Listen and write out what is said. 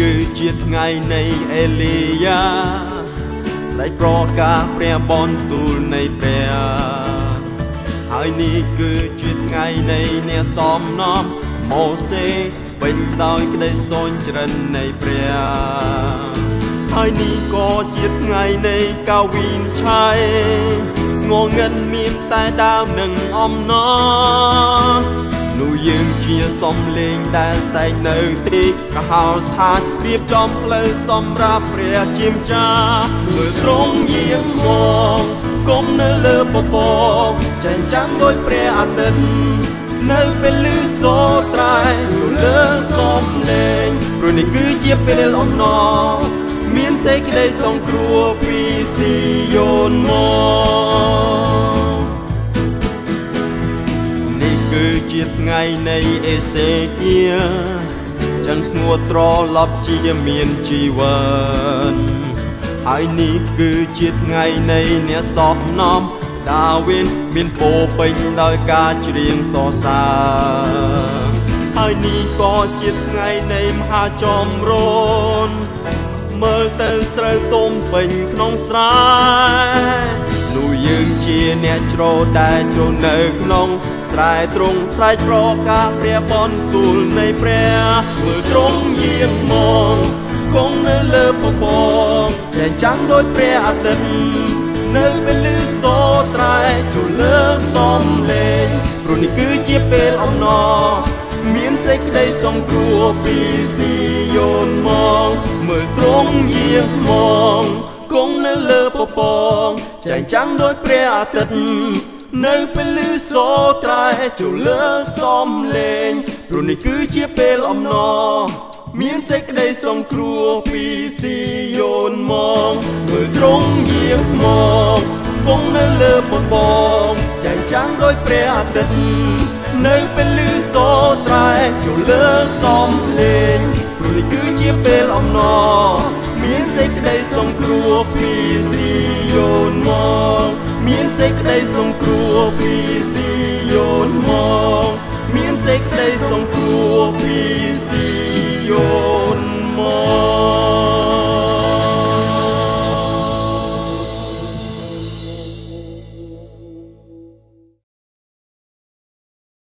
គឺជាថ្ងៃនៃអេលីយ៉ាស្ដេចប្រកាសព្រះបន្ទូលនៃព្រះហើយនេះគឺជាថ្ងៃនៃអ្នកសំណំម៉ូសេពេញដោយក្តីសូនជ្រិននៃព្រះហើយនេះក៏ជាថ្ងៃនៃកាវីនឆៃងងឹនមានតែដើមនឹងអំណរ នោះយើងជាសំលេងដែលស្ដែងនៅទីកហោស្ថានរៀបចំផ្លូវសម្រាប់ព្រះជាម្ចាស់មើលត្រង់យាងមកគុំនៅលើពពកចាញ់ចាំដោយព្រះអាទិត្យនៅពេលលឺសូរត្រែជួលើសំលេងព្រោះនេះគឺជាពេលអំណរមានសេចក្តីសង្គ្រោះពីស៊ីយ៉ូនមកនេះ គឺជាថ្ងៃនៃអេសេគៀលចឹងស្ងួតត្រឡប់ជាមានជីវិតហើយនេះគឺជាថ្ងៃនៃអ្នកសពនាំដាវីនមានពោពេញដោយការច្រៀងសរសើរហើយនេះក៏ជាថ្ងៃនៃមហាចម្រូនមើលទៅស្រូវទុំពេញក្នុងស្រែនោះយើង ជាអ្នកច្រូដែលជ្រនៅក្នុងស្រែទ្រង់ស្រែកប្រកាសព្រះបន្ទូលនៃព្រះមើលទ្រង់យាងមកគង់នៅលើពពកចែងចាំងដោយព្រះអាទិត្យនៅពេលលឺសូរត្រែជួលើសំលេងព្រោះនេះគឺជាពេលអំណរមានសេចក្តីសង្គ្រោះពីស៊ីយ៉ូនមកមើលទ្រង់យាងមកគង់នៅលើពពក ចែងចាំងដោយព្រះអាទិត្យនៅពេលលឺសូរត្រែជួលើសំលេងព្រោះនេះគឺជាពេលអំណរមានសេចក្តីសង្គ្រោះពីស៊ីយ៉ូនមកមើលត្រង់យាងមកគង់នៅលើពពកចែងចាំងដោយព្រះអាទិត្យនៅពេលលឺសូរត្រែជួលើសំលេងព្រោះនេះគឺជាពេលអំណរមានសេចក្តីសង្គ្រោះ សេចក្តីសង្គ្រោះពីស៊ីយ៉ូនមក មានសេចក្តីសង្គ្រោះពីស៊ីយ៉ូន